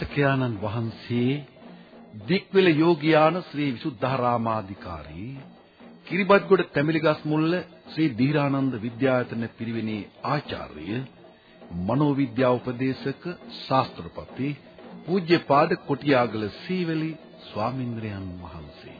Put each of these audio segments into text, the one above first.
දේශකයාණන් වහන්සේ දික්වෙල යෝගියාන ශ්‍රී විසුද්ධාරාමාධිකාරී කිරිබත්ගොඩ තැමිලිගස් මුල්ල ශ්‍රී දීරානන්ද විද්‍යායතන පිරිවෙනේ ආචාර්ය මනෝවිද්‍යා උපදේශක ශාස්ත්‍රපති පූජ්‍යපාද කොටියාගල සීවලි ස්වාමින්ද්‍රයන් වහන්සේ.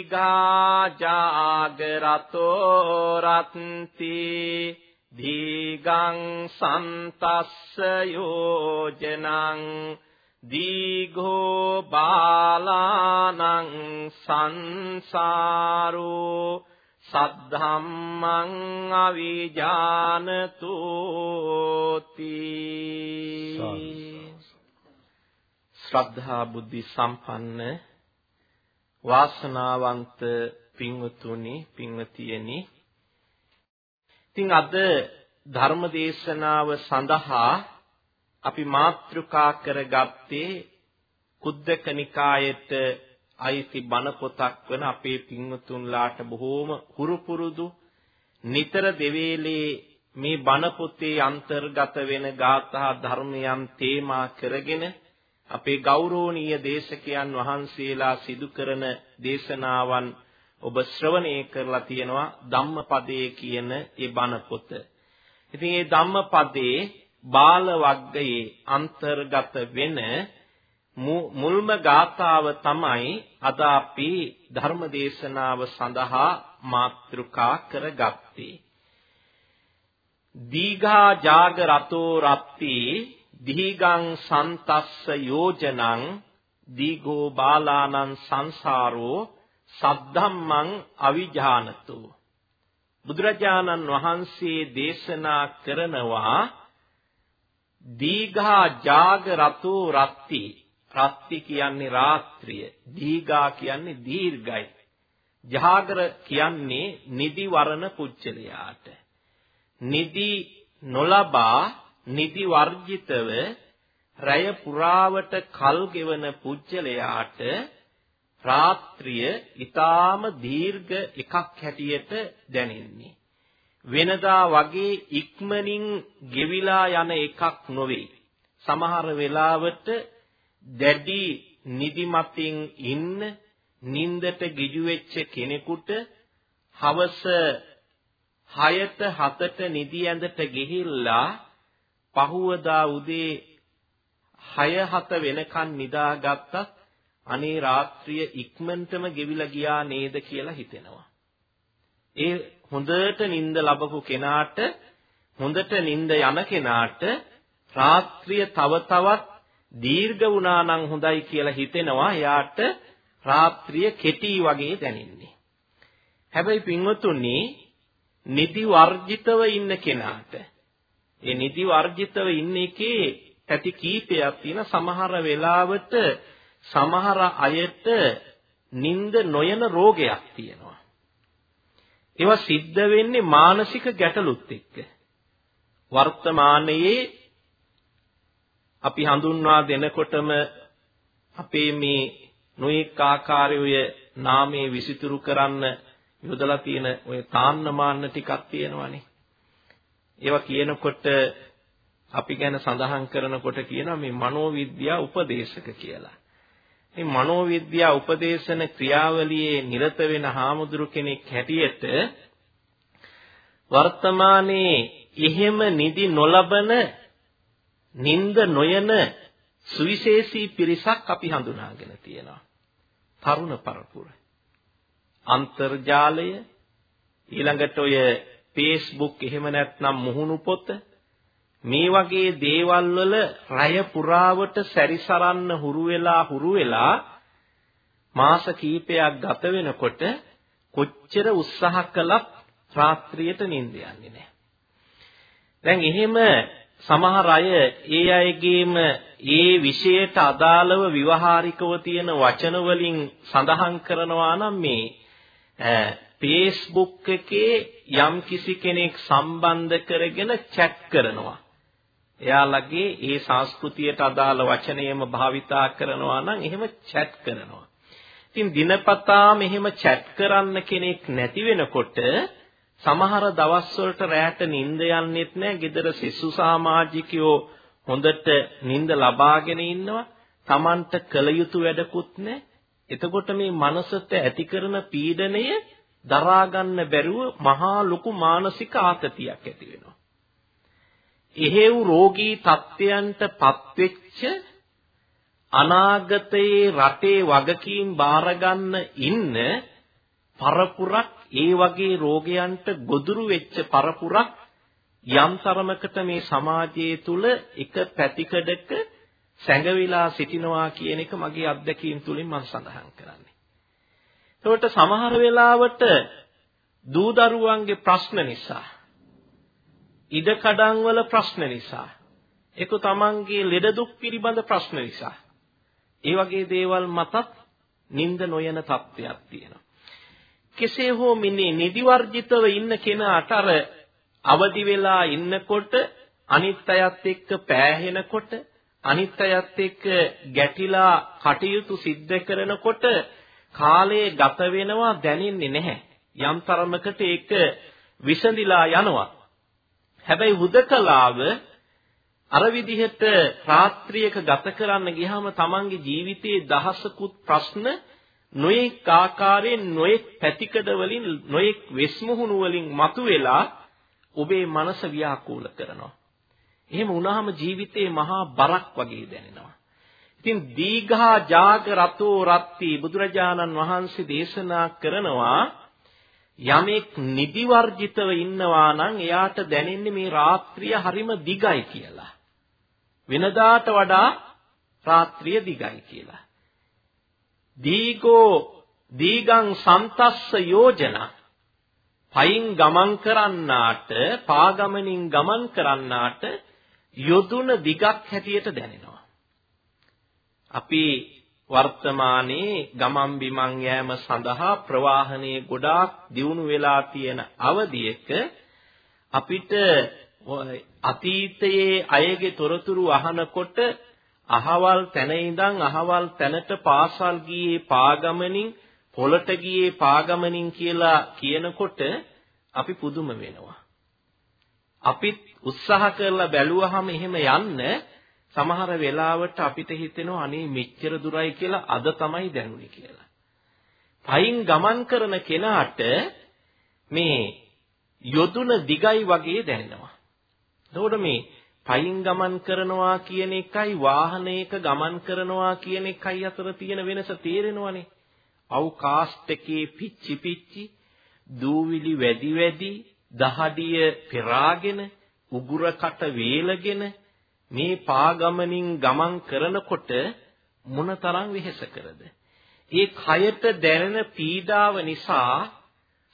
දීඝා ජාගරතෝ රත්ති දීගං සන්තස්ස යෝජනං දීඝෝ බාලානං සංසාරෝ සද්ධම්මං අවිජානතු ශ්‍රද්ධා බුද්ධි සම්පන්න වාසනාවන්ත පින්වතුනි පින්වතියනි. ඉතින් අද ධර්ම දේශනාව සඳහා අපි මාතෘකා කරගත්තේ කුද්දක නිකායේට අයිති බණ පොතක් වන අපේ පින්වතුන්ලාට බොහෝම හුරු පුරුදු නිතර දෙවේලේ මේ බණ පොතේ අන්තර්ගත වෙන ගාථා ධර්මයන් තේමා කරගෙන අපේ ගෞරවනීය දේශකයන් වහන්සේලා සිදු කරන දේශනාවන් ඔබ ශ්‍රවණය කරලා තියෙනවා ධම්මපදයේ කියන ඒ බණ පොත. ඉතින් මේ ධම්මපදයේ බාල වග්ගයේ අන්තර්ගත වෙන මුල්ම ගාථාව තමයි අද අපි ධර්ම දේශනාව සඳහා මාතෘකා කරගත්තේ. දීඝා ජාග රතෝ රත්ති දීගං සන්තස්ස යෝජනං දීගෝ බාලානං සංසාරෝ සද්ධම්මං අවිජානතු. බුදුරජාණන් වහන්සේ දේශනා කරනවා දීඝා ජාග රතෝ රත්ති. රත්ති කියන්නේ රාත්‍රිය. දීඝා කියන්නේ දීර්ඝයි. ජාගර කියන්නේ නිදි වරණ පුච්චලයාට. නිදි නොලබා නිදි වර්ජිතව රැය පුරාවට කල් ගෙවන පුජ්‍යලයාට රාත්‍රිය ඊටාම දීර්ඝ එකක් හැටියට දැනෙන්නේ. වෙනදා වගේ ඉක්මනින් ගෙවිලා යන එකක් නොවේ. සමහර වෙලාවට දැඩි නිදිමතින් ඉන්න නින්දට ගිජු වෙච්ච කෙනෙකුට හවස 6ට 7ට නිදි ඇඳට ගිහිල්ලා පහුවදා උදේ 6 7 වෙනකන් නිදාගත්තත් අනේ රාත්‍රිය ඉක්මනටම ගෙවිලා ගියා නේද කියලා හිතෙනවා. ඒ හොඳට නිින්ද ලැබපු කෙනාට හොඳට නිින්ද යන කෙනාට රාත්‍රිය තව තවත් දීර්ඝ වුණා නම් හොඳයි කියලා හිතෙනවා. එයාට රාත්‍රිය කෙටි වගේ දැනෙන්නේ. හැබැයි පින්වතුනි නිදි වර්ජිතව ඉන්න කෙනාට ඒ නිදි වර්ජිතව ඉන්න එකේ පැති කීපයක් තියෙන සමහර වෙලාවට සමහර අයට නිින්ද නොයන රෝගයක් තියෙනවා. ඒවා සිද්ධ වෙන්නේ මානසික ගැටලුත් එක්ක. වර්තමානයේ අපි හඳුන්වා දෙනකොටම අපේ මේ නොඑක ආකාරයේ නාමයේ විසිතුරු කරන්න යොදලා තියෙන ඔය තාන්නමාන්න ටිකක් තියෙනවානේ. ඒවා කියනකොට අපි ගැන සඳහන් කරනකොට කියනවා මේ මනෝවිද්‍යා උපදේශක කියලා. මේ මනෝවිද්‍යා උපදේශන ක්‍රියාවලියේ නිරත වෙන හාමුදුරු කෙනෙක් හැටියට වර්තමානයේ එහෙම නිදි නොලබන නිନ୍ଦ නොයන සුවිශේෂී පිරිසක් අපි හඳුනාගෙන තියෙනවා. තරුණ පරපුර. අන්තර්ජාලය ඊළඟට ඔය Facebook එහෙම නැත්නම් මුහුණු පොත මේ වගේ දේවල් වල රය පුරාවට සැරිසරන්න හුරු වෙලා හුරු වෙලා මාස කීපයක් ගත වෙනකොට කොච්චර උත්සාහ කළත් රාත්‍රියට නිින්ද යන්නේ නැහැ. දැන් එහෙම සමහර අය ඒ අයගේම ඒ විෂයට අදාළව විවහාරිකව තියෙන වචන වලින් සඳහන් කරනවා නම් මේ Facebook එකේ යම් කිසි කෙනෙක් සම්බන්ධ කරගෙන chat කරනවා. එයාලගේ ඒ සංස්කෘතියට අදාළ වචනයම භාවිතා කරනවා නම් එහෙම chat කරනවා. ඉතින් දිනපතා මෙහෙම chat කරන්න කෙනෙක් නැති වෙනකොට සමහර දවස්වලට රැට නිින්ද යන්නෙත් නැහැ. gedara සෙසු සමාජිකයෝ හොඳට නිින්ද ලබාගෙන ඉන්නවා. Tamanට කල යුතු වැඩකුත් නැහැ. එතකොට මේ මනසට ඇති කරන පීඩනය දරා ගන්න බැරුව මහා ලොකු මානසික ආතතියක් ඇති වෙනවා. එහෙව් රෝගී තත්ත්වයන්ට පත්වෙච්ච අනාගතයේ රටේ වගකීම් බාර ගන්න ඉන්න පරපුරක් ඒ වගේ රෝගයන්ට ගොදුරු වෙච්ච පරපුරක් යම් තරමකට මේ සමාජයේ තුල එක පැතිකඩක සැඟවිලා සිටිනවා කියන එක මගේ අත්දැකීම් තුලින් මම සඳහන් කරන්නේ. ඒකට සමහර වෙලාවට දූ දරුවන්ගේ ප්‍රශ්න නිසා ඉඩකඩම් වල ප්‍රශ්න නිසා ඒක තමන්ගේ ලෙඩ දුක් පිළිබඳ ප්‍රශ්න නිසා ඒ වගේ දේවල් මතත් නිନ୍ଦ නොයන තත්ත්වයක් තියෙනවා. කෙසේ හෝ මිනේ නිදි වර්ජිතව ඉන්න කෙනාට අර අවදි වෙලා ඉන්නකොට අනිත් අයත් එක්ක පෑහෙනකොට අනිත් අයත් එක්ක ගැටිලා කටයුතු සිද්ධ කරනකොට කාලය ගත වෙනවා දැනෙන්නේ නැහැ. යම් තරමකට ඒක විසඳිලා යනවා. හැබැයි හුදකලාව අර විදිහට රාත්‍රියක ගත කරන්න ගියාම තමන්ගේ ජීවිතයේ දහසකුත් ප්‍රශ්න නොඑක් ආකාරයෙන් නොඑක් පැතිකඩ වලින් නොඑක් වෙස්මුහුණු වලින් මතුවෙලා ඔබේ මනස ව්‍යාකූල කරනවා. එහෙම වුණාම ජීවිතේ මහා බරක් වගේ දැනෙනවා. ඉතින් දීඝා ජාග රතෝ රත්ති බුදුරජාණන් වහන්සේ දේශනා කරනවා යමෙක් නිදි වර්ජිතව ඉන්නවා නම් එයාට දැනෙන්නේ මේ රාත්‍රිය හරිම දිගයි කියලා. වෙනදාට වඩා රාත්‍රිය දිගයි කියලා. දීගෝ දීගං සන්තස්ස යෝජනා පයින් ගමන් කරන්නාට පාගමනින් ගමන් කරන්නාට යොදුන දිගක් හැටියට දැනෙනවා. අපි වර්තමානයේ ගමන් බිමන් යෑම සඳහා ප්‍රවාහනයේ ගොඩාක් දියුණු වෙලා තියෙන අවධියක අපිට අතීතයේ අයගේ තොරතුරු අහනකොට අහවල් තැන ඉඳන් අහවල් තැනට පාසල් ගියේ පාගමනින් පොළට ගියේ පාගමනින් කියලා කියනකොට අපි පුදුම වෙනවා. අපිත් උත්සාහ කරලා බැලුවහම එහෙම යන්න සමහර වෙලාවට අපිට හිතෙනවා අනේ මෙච්චර දුරයි කියලා අද තමයි දැනුනේ කියලා. පයින් ගමන් කරන කෙනාට මේ යොදුන දිගයි වගේ දැනෙනවා. එතකොට මේ පයින් ගමන් කරනවා කියන එකයි වාහනයක ගමන් කරනවා කියන එකයි අතර තියෙන වෙනස තේරෙනවනේ. අවකාශ එකේ පිච්චි පිච්චි දූවිලි වැඩි වැඩි දහඩිය පෙරාගෙන උගුරකට වේලගෙන මේ පාගමනින් ගමන් කරනකොට මොනතරම් වෙහෙස කරද? ඒ කයට දැනෙන පීඩාව නිසා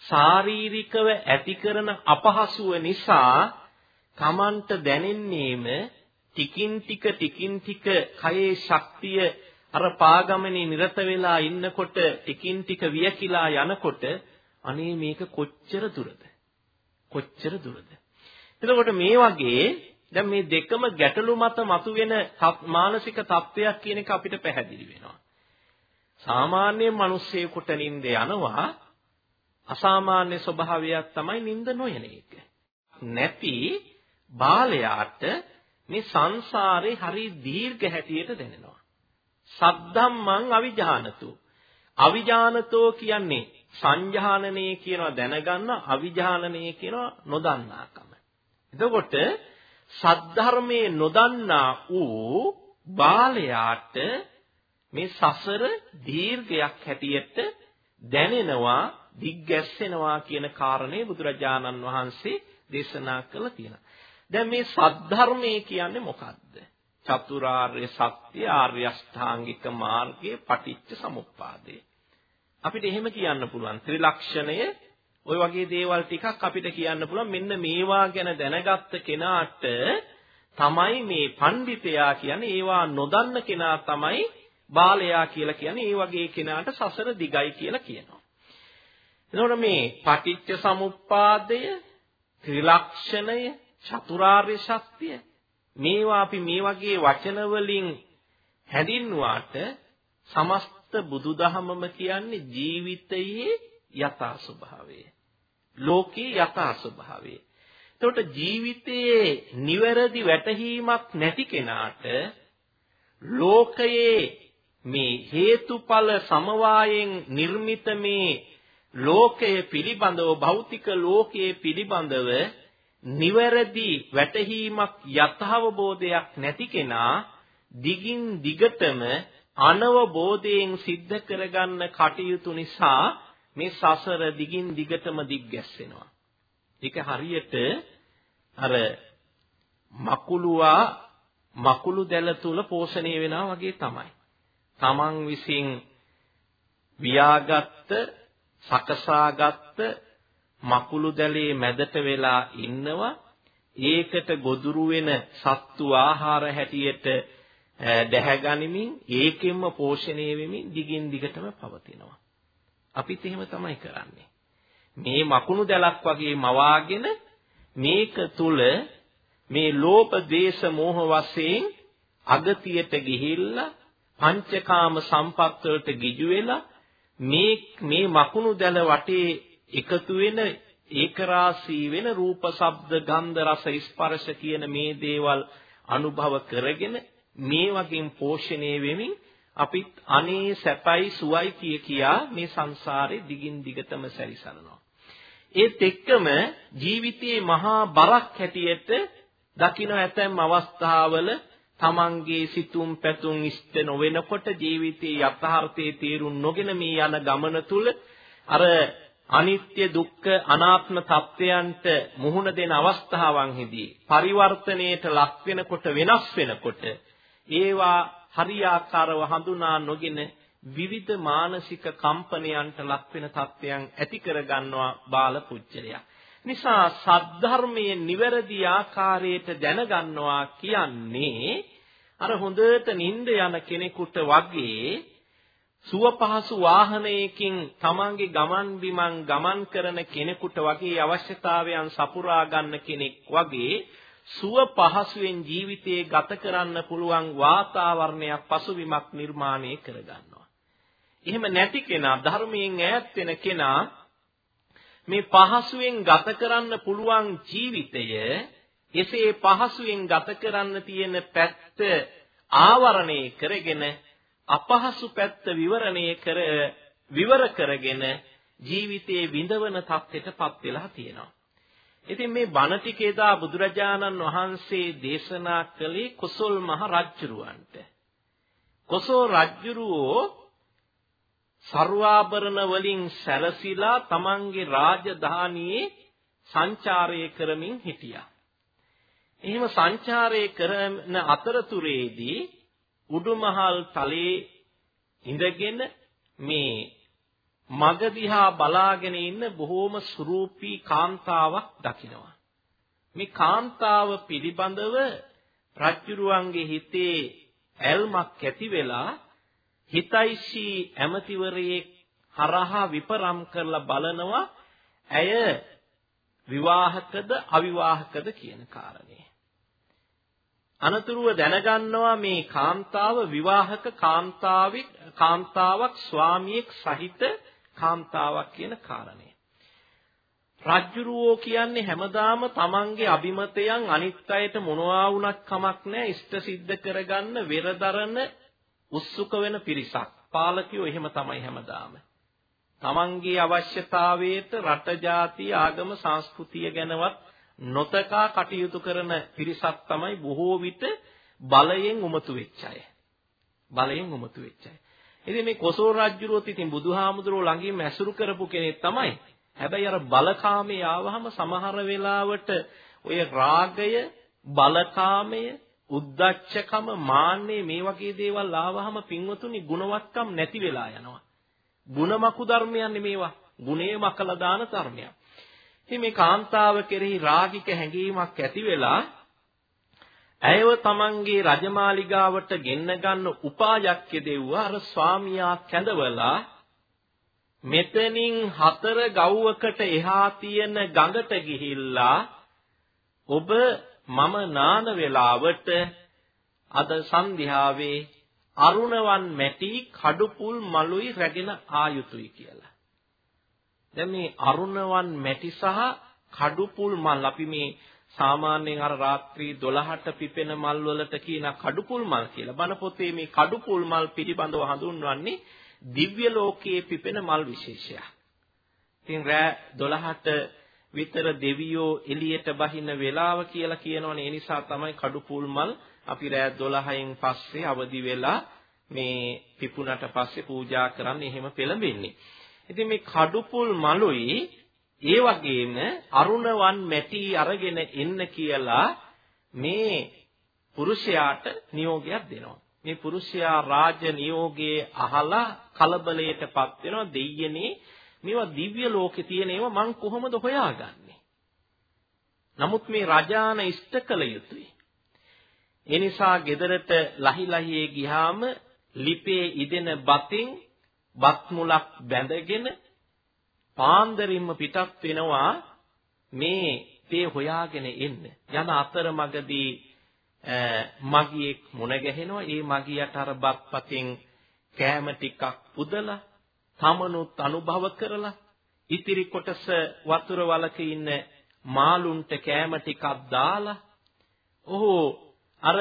ශාරීරිකව ඇති කරන අපහසුව නිසා Tamanට දැනෙන්නේම ටිකින් ටික ටිකින් ටික කයේ ශක්තිය අර පාගමනේ නිරත වෙලා ඉන්නකොට ටිකින් ටික වියකිලා යනකොට අනේ මේක කොච්චර දුරද? කොච්චර දුරද? එතකොට මේ වගේ දැන් මේ දෙකම ගැටලු මත මතුවෙන මානසික තත්වයක් කියන එක අපිට පැහැදිලි වෙනවා සාමාන්‍ය මිනිස්සෙකුට නිින්ද යනවා අසාමාන්‍ය ස්වභාවයක් තමයි නිින්ද නොයන එක නැති බාලයාට මේ සංසාරේ හරි දීර්ඝ හැටියට දැනෙනවා. සද්ධම්මං අවිජානතු. අවිජානතෝ කියන්නේ සංජානනයේ කියනවා දැනගන්න අවිජානනයේ කියනවා නොදන්නාකම. එතකොට සද්ධර්මයේ නොදන්නා වූ බාලයාට මේ සසර දීර්ඝයක් හැටියට දැනෙනවා දිග්ගැස්සෙනවා කියන කාරණේ බුදුරජාණන් වහන්සේ දේශනා කළා තියෙනවා. දැන් මේ සද්ධර්මයේ කියන්නේ මොකක්ද? චතුරාර්ය සත්‍ය ආර්ය අෂ්ටාංගික මාර්ගයේ පටිච්ච සමුප්පාදේ. අපිට එහෙම කියන්න පුළුවන් ත්‍රිලක්ෂණය ওই වගේ දේවල් ටිකක් අපිට කියන්න පුළුවන් මෙන්න මේවා ගැන දැනගත්ත කෙනාට තමයි මේ පඬිතයා කියන්නේ ඒවා නොදන්න කෙනා තමයි බාලයා කියලා කියන්නේ ඒ වගේ කෙනාට සසර දිගයි කියලා කියනවා. එතකොට මේ පටිච්ච සමුප්පාදය, ත්‍රිලක්ෂණය, චතුරාර්ය සත්‍ය මේවා අපි මේ වගේ වචන වලින් හැඳින්නුවාට සමස්ත බුදුදහමම කියන්නේ ජීවිතයේ යථා ස්වභාවය. ලෝකේ යථා ස්වභාවය. එතකොට ජීවිතයේ නිවැරදි වැටහීමක් නැති කෙනාට ලෝකයේ මේ හේතුඵල සමவாயෙන් නිර්මිත මේ ලෝකයේ පිළිබඳව භෞතික ලෝකයේ පිළිබඳව නිවැරදි වැටහීමක් යථාවබෝධයක් නැති කෙනා දිගින් දිගටම අනවබෝධයෙන් සිද්ධ කරගන්න කටයුතු නිසා මේ සසර දිගින් දිගටම දිග්ගැස්සෙනවා. ඒක හරියට අර මකුලුවා මකුළු දැල තුල පෝෂණය වෙනවා වගේ තමයි. තමන් විසින් වියාගත්ත සකසාගත්ත මකුළු දැලේ මැදට වෙලා ඉන්නවා ඒකට ගොදුරු වෙන සත්තු ආහාර හැටියට දැහැගනිමින් ඒකෙන්ම පෝෂණය වෙමින් දිගින් දිගටම පවතිනවා අපිත් එහෙම තමයි කරන්නේ. මේ මකුණු දැලක් වගේ මවාගෙන මේක තුල මේ ලෝභ දේශ මෝහ වශයෙන් අගතියට ගිහිල්ලා පංචකාම සම්පත් වලට ගිජු වෙලා මේ මේ මකුණු දැල වටේ එකතු වෙන ඒකරාශී වෙන රූප ශබ්ද ගන්ධ රස ස්පර්ශ කියන මේ දේවල් අනුභව කරගෙන මේ වගේම පෝෂණය වෙමින් අපිත් අනේ සැපයි සුවයි කිය කියා මේ සංසාරේ දිගින් දිගටම සැරිසරනවා. ඒත් එක්කම ජීවිතයේ මහා බරක් හැටියට දකින්න ඇතැම් අවස්ථාවල තමන්ගේ සිතුම් පැතුම් ඉෂ්ට නොවෙනකොට ජීවිතයේ යථාර්ථයේ තේරුම් නොගෙන මේ යන ගමන තුල අර අනිත්‍ය දුක්ඛ අනාත්ම තත්වයන්ට මුහුණ දෙන අවස්ථාවන්හිදී පරිවර්තනයේට ලක් වෙනකොට වෙනස් වෙනකොට ඒවා හරියාකාරව හඳුනා නොගෙන විවිධ මානසික කම්පනයන්ට ලක් වෙන තත්ත්වයන් ඇති කර ගන්නවා බාල පුජ්‍යලයා. නිසා සද්ධර්මයේ නිවැරදි ආකාරයට දැනගන්නවා කියන්නේ අර හොඳට නිින්ද යන කෙනෙකුට වගේ සුව පහසු වාහනයකින් තමන්ගේ ගමන් බිමන් ගමන් කරන කෙනෙකුට වගේ අවශ්‍යතාවයන් සපුරා ගන්න කෙනෙක් වගේ සුව පහසුවෙන් ජීවිතේ ගත කරන්න පුළුවන් වාතාවරණයක් පසුබිමක් නිර්මාණය කරගන්නවා. එහෙම නැති කෙනා ධර්මයෙන් ඈත් වෙන කෙනා මේ පහසුවෙන් ගත කරන්න පුළුවන් ජීවිතය එසේ පහසුවෙන් ගත කරන්න තියෙන පැත්ත ආවරණය කරගෙන අපහසු පැත්ත විවරණය කර විවර කරගෙන ජීවිතයේ විඳවන තත්ත්වයටපත් වෙලා තියෙනවා. ඉතින් මේ බණ ටික එදා බුදුරජාණන් වහන්සේ දේශනා කළේ කොසල් මහ රජුරවන්ට. කොසල් රජුරෝ ਸਰවාභරණ වලින් සැරසිලා තමන්ගේ රාජධානියේ සංචාරය කරමින් හිටියා. එහෙම සංචාරය කරන අතරතුරේදී උඩුමහල් තලයේ ඉඳගෙන මේ මග දිහා බලාගෙන ඉන්න බොහෝම සුරූපී කාන්තාවක් දකිනවා. මේ කාන්තාව පිළිබඳව රජුරුවන්ගේ හිතේ ඇල්මක් ඇති වෙලා හිතයිසී ඇමතිවරයේ හරහා විපරම් කරලා බලනවා ඇය විවාහකද අවිවාහකද කියන කාරණේ. අනතුරුව දැනගන්නවා මේ කාන්තාව විවාහක කාන්තාවෙක් කාන්තාවක් ස්වාමියෙක් සහිත කාන්තාවක් කියන කාරණය. රජ්ජුරුවෝ කියන්නේ හැමදාම තමන්ගේ අභිමතයන් අනිත් අයට මොනවා වුණත් කමක් නැහැ ඉෂ්ට සිද්ධ කරගන්න වෙරදරන උත්සුක වෙන පිරිසක්. පාලකයෝ එහෙම තමයි හැමදාම. තමන්ගේ අවශ්‍යතාවයට රට ජාතිය ආගම සංස්කෘතිය ගැනවත් නොතකා කටයුතු කරන පිරිසක් තමයි බොහෝ විට බලයෙන් උමතු වෙච්ච අය. බලයෙන් උමතු වෙච්ච අය. ඉතින් මේ කොසෝ රජුරුවත් ඉතින් බුදුහාමුදුරුවෝ ළඟින්ම ඇසුරු කරපු කෙනෙක් තමයි. හැබැයි අර බලකාමයේ ආවහම සමහර වෙලාවට ඔය රාගය, බලකාමය, උද්දච්චකම, මාන්නේ මේ වගේ දේවල් ආවහම පින්වතුනි ගුණවත්කම් නැති වෙලා යනවා. ගුණමකු ධර්මයන්නේ මේවා. ගුණේ මකලා දාන ධර්මයක්. ඉතින් මේ කාන්තාව කෙරෙහි රාගික හැඟීමක් ඇති වෙලා ඇයව තමන්ගේ රජමාලිගාවට ගෙන්න ගන්න උපායක් යෙදුවා අර ස්වාමියා කැඳවලා මෙතනින් හතර ගව්වකට එහා තියෙන ගඟට ගිහිල්ලා ඔබ මම නාන වෙලාවට අද සන්ධ්‍යාවේ අරුණවන් මැටි කඩුපුල් මලුයි රැගෙන ආයුතුයි කියලා. දැන් මේ අරුණවන් මැටි සහ කඩුපුල් මල් අපි මේ සාමාන්‍යයෙන් අර රාත්‍රී 12ට පිපෙන මල් වලට කියන කඩුපුල් මල් කියලා. බණ පොතේ මේ කඩුපුල් මල් පිළිබඳව හඳුන්වන්නේ දිව්‍ය ලෝකයේ පිපෙන මල් විශේෂයක්. ඉතින් රෑ 12ට විතර දෙවියෝ එළියට බහින වෙලාව කියලා කියනවනේ. ඒ නිසා තමයි කඩුපුල් මල් අපි රෑ 12න් පස්සේ අවදි වෙලා මේ පිපුණට පස්සේ පූජා කරන්න එහෙම පෙළඹෙන්නේ. ඉතින් මේ කඩුපුල් මලුයි ඒ වගේම අරුණවන් මැටි අරගෙන එන්න කියලා මේ පුරුෂයාට නියෝගයක් දෙනවා. මේ පුරුෂයා රාජ නියෝගයේ අහලා කලබලයටපත් වෙනවා දෙයියනේ මේවා දිව්‍ය ලෝකේ තියෙන ඒවා මං කොහොමද හොයාගන්නේ? නමුත් මේ රජාන ඉෂ්ට කළ යුතුයි. ඒ නිසා ගෙදරට ලහි ලහියේ ගියාම ලිපේ ඉදෙන බතින් බත් මුලක් බැඳගෙන පාන්දරින්ම පිටත් වෙනවා මේ තේ හොයාගෙන එන්න. යන අතරමඟදී මගියෙක් මුණ ගැහෙනවා. ඒ මගියට අර බත්පතෙන් කෑම ටිකක් පුදලා තමනුත් අනුභව කරලා ඉතිරි කොටස වතුර වලක ඉන්න මාළුන්ට කෑම ටිකක් දාලා ඔහු අර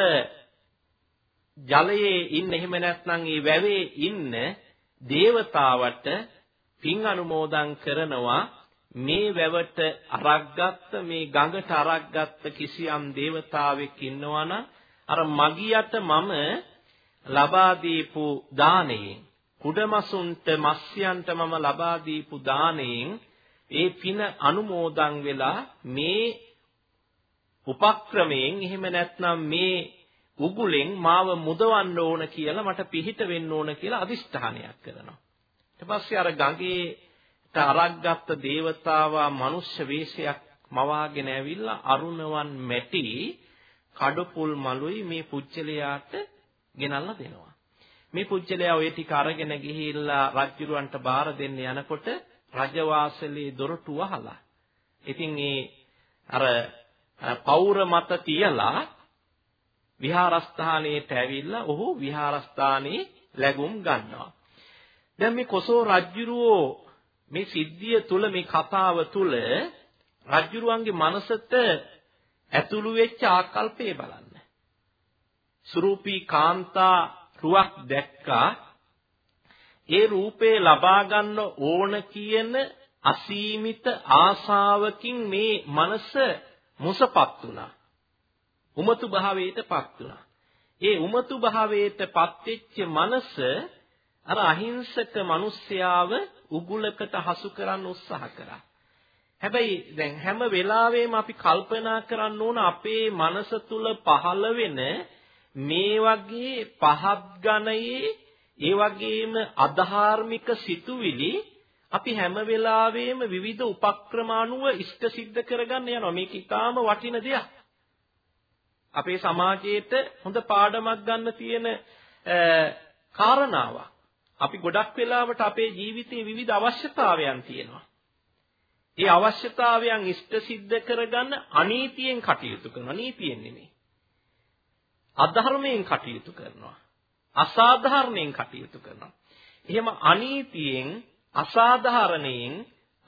ජලයේ ඉන්න එහෙම නැත්නම් ඒ වැවේ ඉන්න දේවතාවට පින් අනුමෝදන් කරනවා මේ වැවට අරක්ගත්ත මේ ගඟට අරක්ගත්ත කිසියම් දේවතාවෙක් ඉන්නවනම් අර මගියට මම ලබා දීපු දාණයෙන් කුඩමසුන්ට මස්යන්ට මම ලබා දීපු දාණයෙන් ඒ පින අනුමෝදන් වෙලා මේ උපක්‍රමයෙන් එහෙම නැත්නම් මේ උගුලෙන් මාව මුදවන්න ඕන කියලා මට පිහිට වෙන්න ඕන කියලා අදිෂ්ඨානයක් කරනවා. ඊට පස්සේ අර ගඟේට අරක් ගත්ත దేవතාවා මිනිස්සු වේශයක් මවාගෙන ඇවිල්ලා අරුණවන් මැටි කඩපුල් මලුයි මේ පුච්චලයාට ගෙනල්ලා දෙනවා. මේ පුච්චලයා ওই ටික අරගෙන ගිහිල්ලා රජුරවන්ට බාර දෙන්න යනකොට රජවාසලේ දොරටුව අහලා. ඉතින් ඒ අර පෞර මත තියලා විහාරස්ථානයට ඇවිල්ලා ඔහු විහාරස්ථානයේ ලැබුම් ගන්නවා. දැන් මේ කොසෝ රජුරෝ මේ සිද්ධිය තුල මේ කතාව තුල රජුරුවන්ගේ මනසට ඇතුළු වෙච්ච ආකල්පය බලන්න. සුරූපී කාන්තා රුවක් දැක්කා ඒ රූපේ ලබා ගන්න ඕන කියන අසීමිත ආසාවකින් මේ මනස මුසපත් වුණා. උමතු භාවයටපත් වුණා. ඒ උමතු භාවයටපත් වෙච්ච මනස අර අහිංසක මිනිස්යාව උගුලකට හසු කරන්න උත්සාහ කරා. හැබැයි දැන් හැම වෙලාවෙම අපි කල්පනා කරන්න ඕන අපේ මනස තුල පහළ වෙන මේ වගේ පහත් ගණයේ ඒ වගේම අධාර්මික සිතුවිලි අපි හැම වෙලාවෙම විවිධ උපක්‍රම අනුව ඉෂ්ට සිද්ධ කරගන්න යනවා. මේක ඊටාම වටින දෙයක්. අපේ සමාජයේට හොඳ පාඩමක් ගන්න තියෙන කාරණාවක්. අපි ගොඩක් වෙලාවට අපේ ජීවිතයේ විවිධ අවශ්‍යතාවයන් තියෙනවා. ඒ අවශ්‍යතාවයන් ඉෂ්ට සිද්ධ කරගන්න අනීතියෙන් කටයුතු කරනවා. නීතියෙන් නෙමෙයි. අධර්මයෙන් කටයුතු කරනවා. අසාධාරණයෙන් කටයුතු කරනවා. එහෙම අනීතියෙන්, අසාධාරණයෙන්,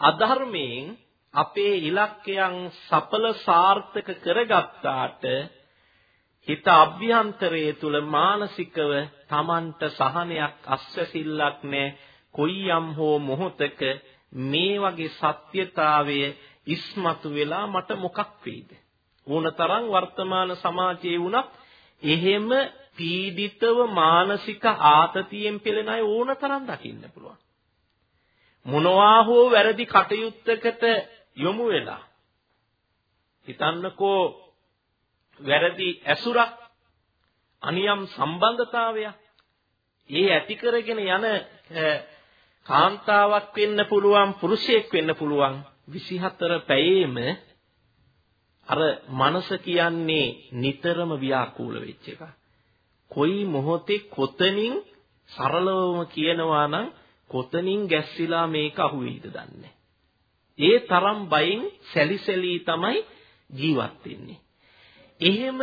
අධර්මයෙන් අපේ ඉලක්කයන් සඵල සාර්ථක කරගත්තාට හිත අභ්‍යන්තරයේ තුල මානසිකව Tamanට සහනයක් අස්වැසිල්ලක් නැ. කොයියම් හෝ මොහොතක මේ වගේ සත්‍යතාවය ඉස්මතු වෙලා මට මොකක් වෙයිද? ඕනතරම් වර්තමාන සමාජයේ වුණත් එහෙම පීඩිතව මානසික ආතතියෙන් පෙළෙන අය ඕනතරම් දකින්න පුළුවන්. මොනවා හෝ වැරදි කටයුත්තකට යොමු වෙලා හිතන්නකෝ වැරදි ඇසුරක් අනියම් සම්බන්ධතාවයක් ඒ ඇති කරගෙන යන කාන්තාවක් වෙන්න පුළුවන් පුරුෂයෙක් වෙන්න පුළුවන් 24 පැයේම අර මනස කියන්නේ නිතරම ව්‍යාකූල වෙච්ච එක. කොයි මොහොතේ කොතනින් සරලවම කියනවා නම් කොතනින් ගැස්සිලා මේක අහුවෙයිද දන්නේ. ඒ තරම් බයෙන් සැලිසැලී තමයි ජීවත් වෙන්නේ. එහෙම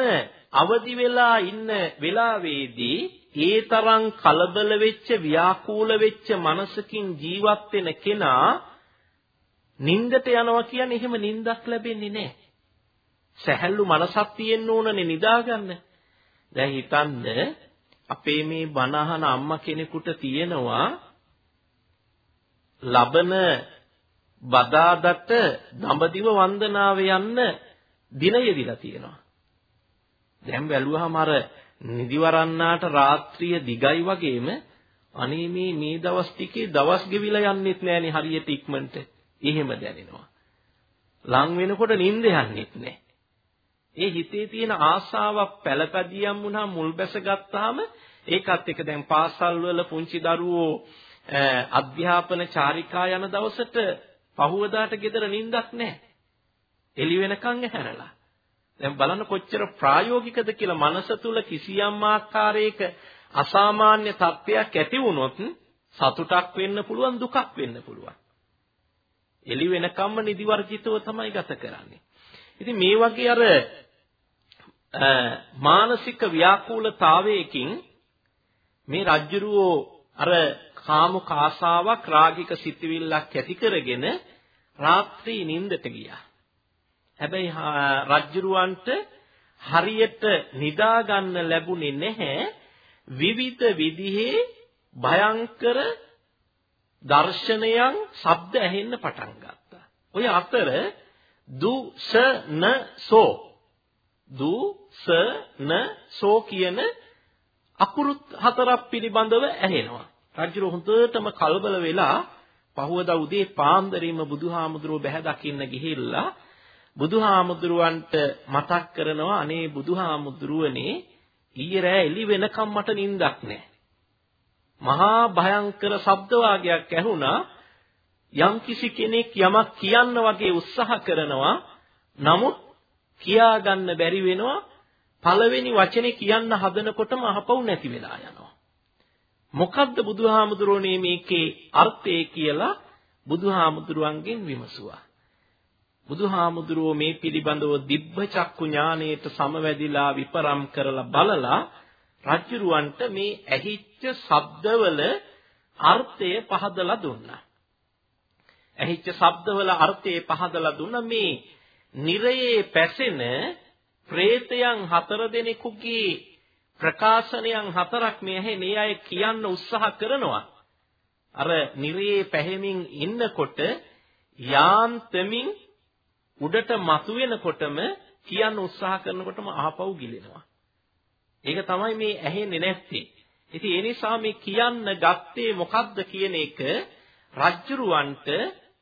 අවදි වෙලා ඉන්න වෙලාවේදී ඒ තරම් කලබල වෙච්ච ව්‍යාකූල වෙච්ච මනසකින් ජීවත් වෙන කෙනා නින්දට යනවා කියන්නේ එහෙම නින්දක් ලැබෙන්නේ නැහැ. සැහැල්ලු මනසක් තියෙන්න ඕනනේ නිදාගන්න. දැන් හිතන්න අපේ මේ බනහන අම්මා කෙනෙකුට තියෙනවා ලබන බදාදට දඹදිව වන්දනාව යන්න දින යෙදිලා තියෙනවා. දැන් බැලුවහම අර නිදිවරන්නාට රාත්‍රිය දිගයි වගේම අනේ මේ මේ දවස් ටිකේ දවස් ගෙවිලා යන්නෙත් නෑනේ හරියට ඉක්මනට. එහෙම දැනෙනවා. ලං වෙනකොට නිින්ද යන්නෙත් නෑ. ඒ හිතේ තියෙන ආසාවක් පළපදියම් වුණා මුල් බැස ගත්තාම ඒකත් එක දැන් පාසල් වල පුංචි දරුවෝ අධ්‍යාපන චාරිකා යන දවසට පහුවදාට ගෙදර නිින්දක් නැහැ. එළි වෙනකන් ඇහැරලා. දැන් බලන්න කොච්චර ප්‍රායෝගිකද කියලා මනස තුල කිසියම් ආකාරයක අසාමාන්‍ය තත්ත්වයක් ඇති වුණොත් සතුටක් වෙන්න පුළුවන් දුකක් වෙන්න පුළුවන්. එළි වෙනකම්ම නිදි වර්ජිතව තමයි ගත කරන්නේ. ඉතින් මේ වගේ අර මානසික ව්‍යාකූලතාවයකින් මේ රජ්ජුරුවෝ අර කාමුක ආසාවක් රාගික සිතවිල්ලක් ඇති කරගෙන රාත්‍රී නිින්දට ගියා. හැබැයි රජ්ජුරුවන්ට හරියට නිදා ගන්න ලැබුණේ නැහැ විවිධ විදිහේ භයංකර දර්ශනයන් ශබ්ද ඇහෙන්න පටන් ගත්තා. ඔය අතර දුසනසෝ දුසනසෝ කියන අකුරු හතරක් පිළිබඳව ඇහෙනවා. රජු හොඳටම කලබල වෙලා පහවදා උදේ පාන්දරින්ම බුදුහාමුදුරුව බැහැ දකින්න ගිහිල්ලා බුදුහාමුදුරුවන්ට මතක් කරනවා අනේ බුදුහාමුදුරුවනේ ඊයේ රෑ එළි වෙනකම් මට නිින්දක් නැහැ. මහා භයංකර ශබ්ද වාගයක් ඇහුණා. යම්කිසි කෙනෙක් යමක් කියන්න වගේ උත්සාහ කරනවා. නමුත් කියාගන්න බැරි වෙනවා. පළවෙනි වචනේ කියන්න හදනකොටම අහපවු නැති වෙලා යනවා. මොකද්ද බුදුහාමුදුරෝනේ මේකේ අර්ථය කියලා බුදුහාමුදුරුවන්ගෙන් විමසුවා. බුදුහාමුදුරුවෝ මේ පිළිබඳව දිබ්බ චක්කු ඥානයට සමවැදිලා විපරම් කරලා බලලා රජුරවන්ට මේ ඇහිච්ච ශබ්දවල අර්ථය පහදලා දුන්නා. ඇහිච්ච ශබ්දවල අර්ථය පහදලා දුන්න මේ නිරයේ පැසෙන പ്രേතයන් හතර දෙනෙකුගේ ප්‍රකාශනයන් හතරක් මේ ඇහි මේ අය කියන්න උත්සාහ කරනවා. අර නිරයේ පැහැමින් ඉන්නකොට යාන්තමින් උඩට මතුවෙනකොටම කියන්න උත්සාහ කරනකොටම ආපහු ගිලෙනවා. ඒක තමයි මේ ඇහෙන්නේ නැත්තේ. ඉතින් ඒ නිසා මේ කියන්න ගත්තේ මොකද්ද කියන එක රජ්ජුරුවන්ට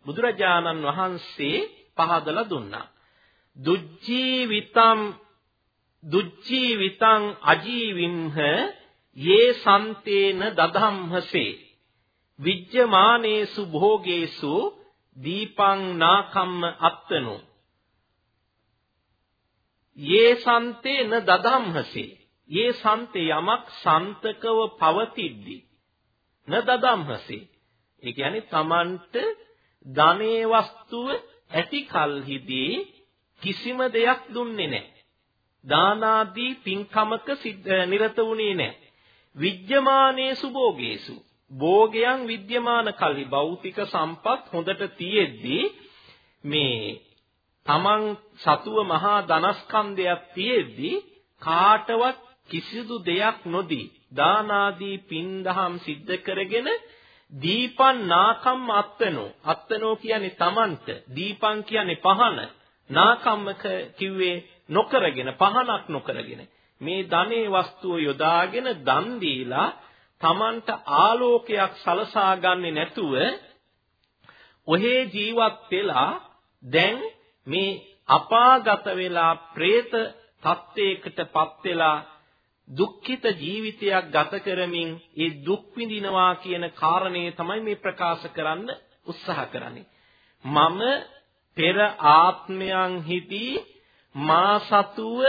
බුදුරජාණන් වහන්සේ පහදලා දුන්නා. දුජ්ජීවිතම් දුජ්ජීවිතං අජීවින්හ යේ සන්තේන දදම්හසේ විජ්ජමානේසු භෝගේසු දීපං නාකම්ම අත්තනෝ යේ සන්තේන දදම්හසේ යේ සන්තේ යමක් සන්තකව පවතිද්දී න දදම්හසේ ඒ කියන්නේ Tamanට ධනේ වස්තුව ඇති කල්හිදී කිසිම දෙයක් දුන්නේ නැහැ. දානාදී පින්කමක නිරත වුණේ නැහැ. විජ්ජමානේසු භෝගේසු භෝගයන් විද්‍යමාන කල්හි භෞතික සම්පත් හොඳට තියෙද්දී මේ තමන් සතුව මහා ධනස්කන්ධයක් තියෙද්දී කාටවත් කිසිදු දෙයක් නොදී දානාදී පින්දහම් සිද්ධ කරගෙන දීපන් නාකම් අත්තනෝ අත්තනෝ කියන්නේ තමන්ට. දීපන් කියන්නේ පහන. නාකම්මක කිව්වේ නොකරගෙන පහනක් නොකරගෙන. මේ ධනේ වස්තුව යොදාගෙන දන් දීලා තමන්ට ආලෝකයක් සලසා ගන්නේ නැතුව ඔහේ ජීවත් වෙලා දැන් මේ අපාගත වෙලා പ്രേත තත්වයකටපත් වෙලා දුක්ඛිත ජීවිතයක් ගත කරමින් ඒ දුක් විඳිනවා කියන කාරණේ තමයි මේ ප්‍රකාශ කරන්න උත්සාහ කරන්නේ. මම පෙර ආත්මයන් හිදී මා සතුව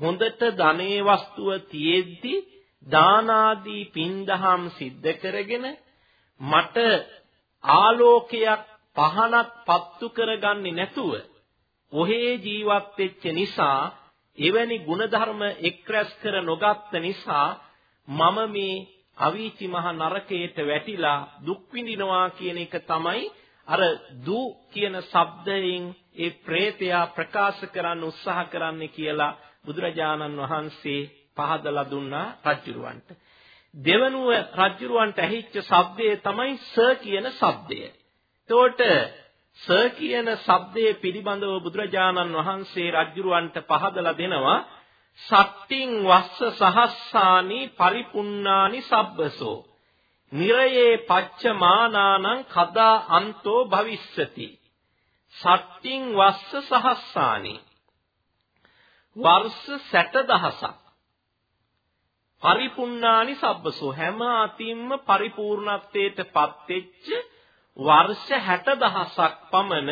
හොඳට ධනේ වස්තුව තියෙද්දි දානාදී පින්දහම් සිද්ධ කරගෙන මට ආලෝකයක් පහනක් පත්තු කරගන්නේ නැතුව ඔහේ ජීවත් වෙච්ච නිසා එවැනි ಗುಣධර්ම එක්රැස් කර නොගත්ත නිසා මම මේ අවීචි මහ නරකයට වැටිලා දුක් විඳිනවා කියන එක තමයි අර දු කියන શબ્දයෙන් ඒ ප්‍රේතයා ප්‍රකාශ කරන්න උත්සාහ කරන්නේ කියලා බුදුරජාණන් වහන්සේ පහදලා දුන්නා රජුරවන්ට. දෙවනුව රජුරවන්ට ඇහිච්ච ශබ්දය තමයි ස කියන ශබ්දය. එතකොට ස කියන ශබ්දයේ පිළිබඳව බුදුරජාණන් වහන්සේ රජුරවන්ට පහදලා දෙනවා සත්තින් වස්ස සහස්සානි පරිපුන්නානි සබ්බසෝ නිරයේ පච්චමානානං කදා අන්තෝ භවිස්සති සත්තින් වස්ස සහස්සානි වර්ෂ 60000ක් පරිපුන්නානි සබ්බසෝ. හැම අතින්ම පරිපූර්ණත්වයට පත්වෙච්ච වර්ෂ 60000ක් පමණ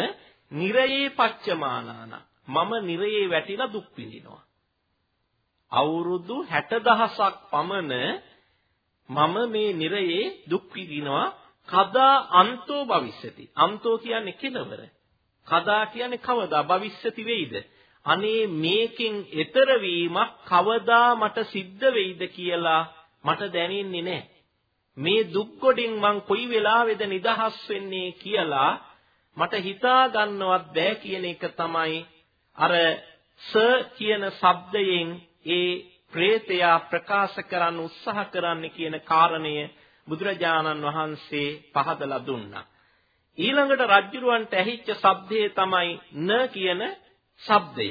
නිරයේ පච්චමානාන. මම නිරයේ වැටිලා දුක් විඳිනවා. අවුරුදු 60000ක් පමණ මම මේ නිරයේ දුක් විඳිනවා. කදා අන්තෝ භවිෂති අන්තෝ කියන්නේ කෙලවර. කදා කියන්නේ කවදා? භවිෂති වෙයිද? අනේ මේකෙන් ඈතර වීමක් කවදා මට සිද්ධ වෙයිද කියලා මට දැනෙන්නේ නැහැ මේ දුක් ගොඩෙන් මං කොයි වෙලාවෙද නිදහස් වෙන්නේ කියලා මට හිතා ගන්නවත් බෑ කියන එක තමයි අර ස කියන ශබ්දයෙන් ඒ ප්‍රේතයා ප්‍රකාශ කරන්න උත්සාහ කරන්නේ කියන කාරණය බුදුරජාණන් වහන්සේ පහදලා දුන්නා. ඊළඟට රජ්ජුරුවන්ට ඇහිච්ච shabdය තමයි න කියන shabdය.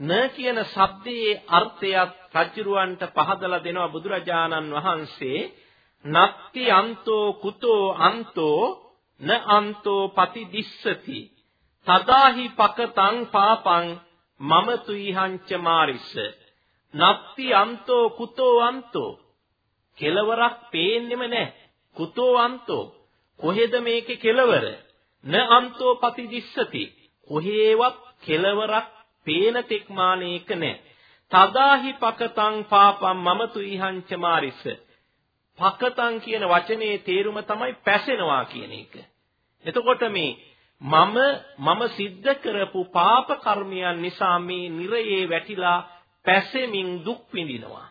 න කියන shabdයේ අර්ථයත් රජ්ජුරුවන්ට පහදලා දෙනවා බුදුරජාණන් වහන්සේ. නත්ති අන්තෝ කුතෝ අන්තෝ න අන්තෝ පතිදිස්සති. තදාහි පකතං පාපං මම තුයිහංච මාරිස්ස නත්ති අන්තෝ කුතෝ අන්තෝ. කෙලවරක් පේන්නෙම නැහැ කුතෝ අන්තෝ. කොහෙද මේකේ කෙලවර? න අන්තෝ පතිදිස්සති. කොහේවත් කෙලවරක් පේන තෙක් මානේක නැහැ තදාහි පකතං පාපම් මම තුයිහංච මාරිස. පකතං කියන වචනේ තේරුම තමයි පැසෙනවා කියන එක. එතකොට මේ මම මම සිද්ධ කරපු පාප කර්මයන් නිසා මේ නිරයේ වැටිලා පැසෙමින් දුක් විඳිනවා.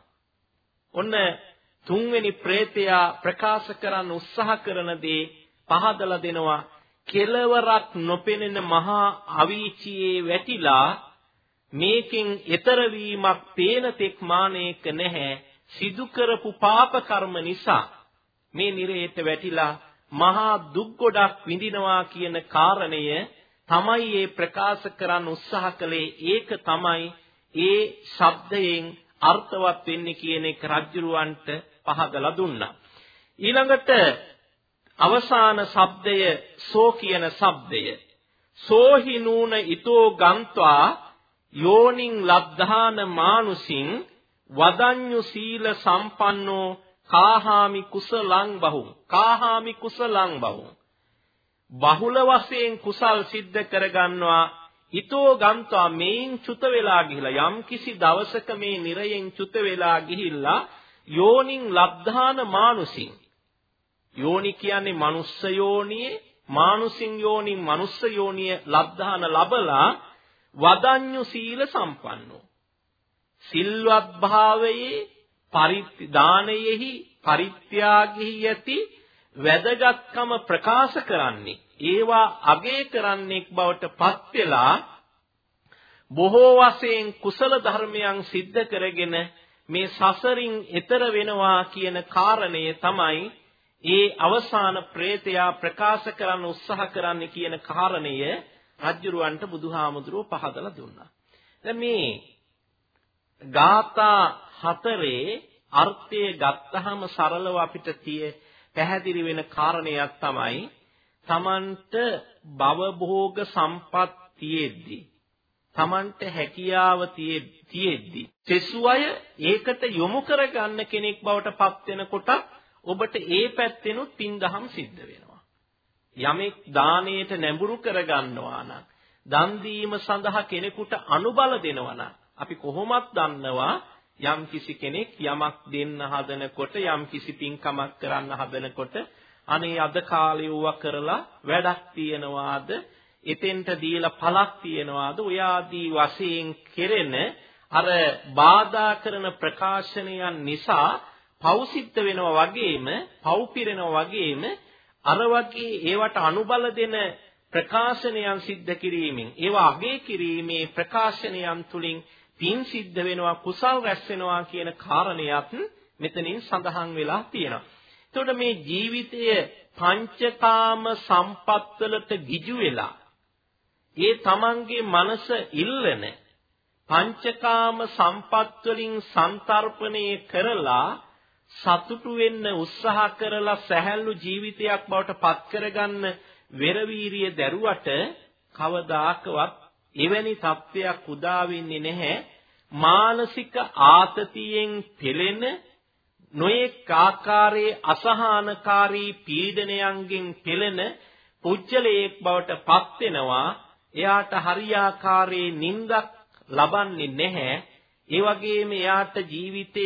ඔන්න තුන්වෙනි പ്രേතයා ප්‍රකාශ කරන්න උත්සාහ කරන දේ පහදලා දෙනවා. කෙලවරක් නොපෙනෙන මහා අවීචියේ වැටිලා මේකෙන් ඈතර වීමක් පේන තෙක් මානයක නැහැ සිදු කරපු පාප කර්ම නිසා මේ නිරේත වැටිලා මහා දුක් ගොඩක් විඳිනවා කියන කාරණය තමයි මේ ප්‍රකාශ කරන්න උත්සාහ කළේ ඒක තමයි ඒ ශබ්දයෙන් අර්ථවත් වෙන්නේ කියන එක රජ්ජුරුවන්ට පහදලා දුන්නා. ඊළඟට අවසාන ශබ්දය සෝ කියන ශබ්දය. සෝහි නූන ඊතෝ ගන්්වා යෝනින් ලබ්ධාන මානුසින් වදඤ්ඤු සීල සම්පන්නෝ කාහාමි කුසලං බහුං. කාහාමි කුසලං බහුං. බහුල වශයෙන් කුසල් සිද්ධ කරගන්නවා. ඊතෝ ගන්තා මේන් චුත වෙලා ගිහිලා යම් කිසි දවසක මේ නිරයෙන් චුත වෙලා ගිහිල්ලා යෝනින් ලබ්ධාන මානුසින් යෝනි කියන්නේ මනුස්ස යෝනියේ මානුසින් යෝනින් මනුස්ස යෝනිය ලබ්ධාන ලබලා වදඤ්ඤු සීල සම්පන්නෝ. සිල්වත් භාවයේ පරිදානයෙහි පරිත්‍යාගෙහි ඇති වැදගත්කම ප්‍රකාශ කරන්නේ ඒවා අගය කරන්නෙක් බවට පත් වෙලා බොහෝ වශයෙන් කුසල ධර්මයන් සිද්ධ කරගෙන මේ සසරින් එතර වෙනවා කියන කාරණය තමයි ඒ අවසාන ප්‍රේතයා ප්‍රකාශ කරන්න උත්සාහ කරන්න කියන කාරණය රජ්ජුරුවන්ට බුදුහාමුදුරුව පහදලා දුන්නා. දැන් මේ ගාථා හතරේ අර්ථය ගත්තහම සරලව අපිට තිය පැහැදිලි වෙන කාරණයක් තමයි තමන්ට භවභෝග සම්පත් තියෙද්දි තමන්ට හැකියාව තියෙද්දි සෙසුවය ඒකට යොමු කරගන්න කෙනෙක් බවට පත් වෙනකොට ඔබට ඒ පැත්තෙනුත් පින්දහම් සිද්ධ වෙනවා. යමෙක් දාණයට නැඹුරු කරගන්නවා නම් දන් දීම සඳහා කෙනෙකුට අනුබල දෙනවා අපි කොහොමත් දන්නවා යම් කිසි කෙනෙක් යමක් දෙන්න හදනකොට යම් කිසි පින්කමක් කරන්න හදනකොට අනේ අද කාලේ ඌවා කරලා වැඩක් තියනවාද? එතෙන්ට දීලා පළක් තියනවාද? ඔය ආදී වශයෙන් කෙරෙන අර බාධා කරන ප්‍රකාශනයන් නිසා පෞසිද්ධ වෙනවා වගේම පව් පිරෙනවා වගේම අර වගේ ඒවට අනුබල දෙන ප්‍රකාශනයන් සිද්ධ කිරීමෙන් ඒවා අගය කිරීමේ ප්‍රකාශනයන් තුලින් පින් සිද්ධ වෙනවා කුසල් රැස් වෙනවා කියන කාරණයක් මෙතනින් සඳහන් වෙලා තියෙනවා. එතකොට මේ ජීවිතය පංචකාම සම්පත්වලට ගිජු වෙලා ඒ තමන්ගේ මනස ඉල්ලන පංචකාම සම්පත් වලින් සන්තරපණය කරලා සතුටු වෙන්න උත්සාහ කරලා සැහැල්ලු ජීවිතයක් බවට පත් කරගන්න වෙරවීරිය දැරුවට කවදාකවත් එවැනි තත්ත්වයක් උදා වෙන්නේ නැහැ. මානසික ආතතියෙන් පෙළෙන නොයෙක් ආකාරයේ අසහනකාරී පීඩනයන්ගෙන් පෙළෙන පුජ්‍යලයක් බවට පත් වෙනවා. එයාට හරියාකාරයේ නිന്ദක් ලබන්නේ නැහැ. ඒ වගේම එයාට ජීවිතය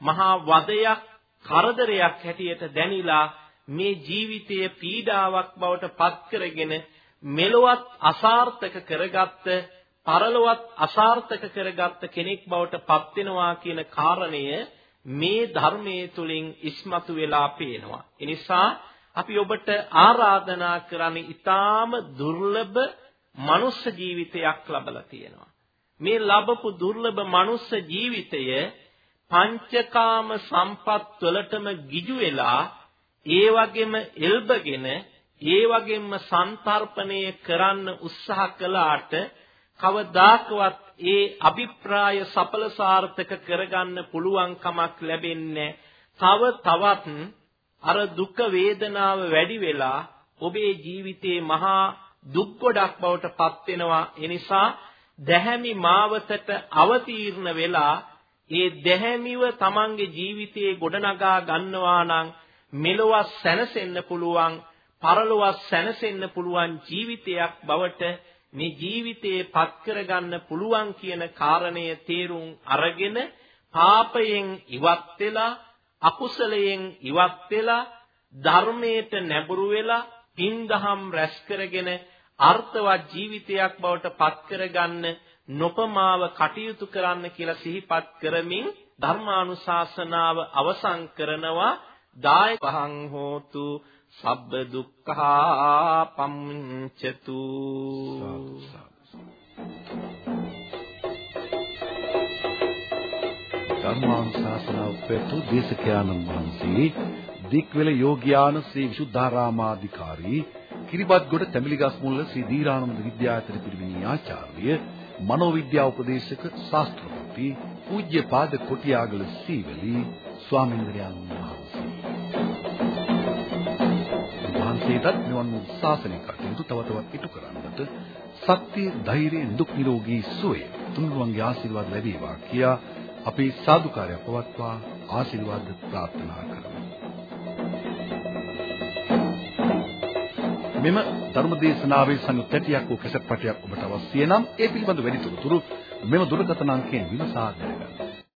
මහා වදයක් කරදරයක් හැටියට දැනිලා මේ ජීවිතය පීඩාවක් බවට පත් කරගෙන මෙලොවත් අසාර්ථක කරගත්ත පරලොවත් අසාර්ථක කරගත්ත කෙනෙක් බවට පත් වෙනවා කියන කාරණය මේ ධර්මයේ තුලින් ඉස්මතු වෙලා පේනවා. ඒ නිසා අපි ඔබට ආරාධනා කරන්නේ ඊටාම දුර්ලභ මනුස්ස ජීවිතයක් ලබලා තියෙනවා. මේ ලැබපු දුර්ලභ මනුස්ස ජීවිතය පංචකාම සම්පත් වලටම ගිජු වෙලා ඒ වගේම එල්බගෙන ඒ වගේම සන්තරපණය කරන්න උත්සාහ කළාට කවදාකවත් ඒ අභිප්‍රාය සඵල සාර්ථක කරගන්න පුළුවන් කමක් ලැබෙන්නේ තව තවත් අර දුක් වේදනාව වැඩි වෙලා ඔබේ ජීවිතේ මහා දුක් ගොඩක් බවට පත් වෙනවා. ඒ නිසා දැහැමි මාවතට අවතීර්ණ වෙලා ඒ දැහැමිව තමන්ගේ ජීවිතයේ ගොඩනගා ගන්නවා නම් මෙලොව සැනසෙන්න පුළුවන් පරලොව සැනසෙන්න පුළුවන් ජීවිතයක් බවට මේ ජීවිතේ පත් කරගන්න පුළුවන් කියන කාරණය තේරුම් අරගෙන පාපයෙන් ඉවත් වෙලා අකුසලයෙන් ඉවත් වෙලා ධර්මයට නැඹුරු වෙලා පින්දහම් රැස් කරගෙන අර්ථවත් ජීවිතයක් බවට පත් කරගන්න නොපමාව කටයුතු කරන්න කියලා සිහිපත් කරමින් ධර්මානුශාසනාව අවසන් කරනවා. දායකහං හෝතු සබ්බ දුක්ඛා පම්චතු ධර්මානුශාසනාව පෙතු දේශකයන්න් වහන්සේ දික්වෙල යෝග්‍යාන ශ්‍රී විසුද්ධාරාමාධිකාරී කිරිබත්ගොඩ තැඹිලිගස් මුල්ල ශ්‍රී දීරානන්ද විද්‍යායතන පිරිවෙනී ආචාර්ය මනෝවිද්‍යා උපදේශක ශාස්ත්‍රපති පූජ්‍ය පාද කොටියාගල සීවලි ස්වාමීන් වහන්සේ. වහන්සේටත් මෙවන් වූ ශාසනික කටයුතු තව තවත් ඉටු කරන්නට සත්‍ය, ධෛර්ය, දුක් නිරෝගී සුවය තුන්රුවන්ගේ ආශිර්වාද ලැබේවා කියා අපි සාදුකාරය පවත්වා ආශිර්වාද ප්‍රාර්ථනා කරමු. මෙම ධර්මදේශනාවේ සංයුත්තටියක් වූ කැසට් පටයක් ඔබට අවශ්‍ය නම් ඒ පිළිබඳ වැඩි තොරතුරු මෙම දුරකථන අංකයෙන් විමසා ගන්න.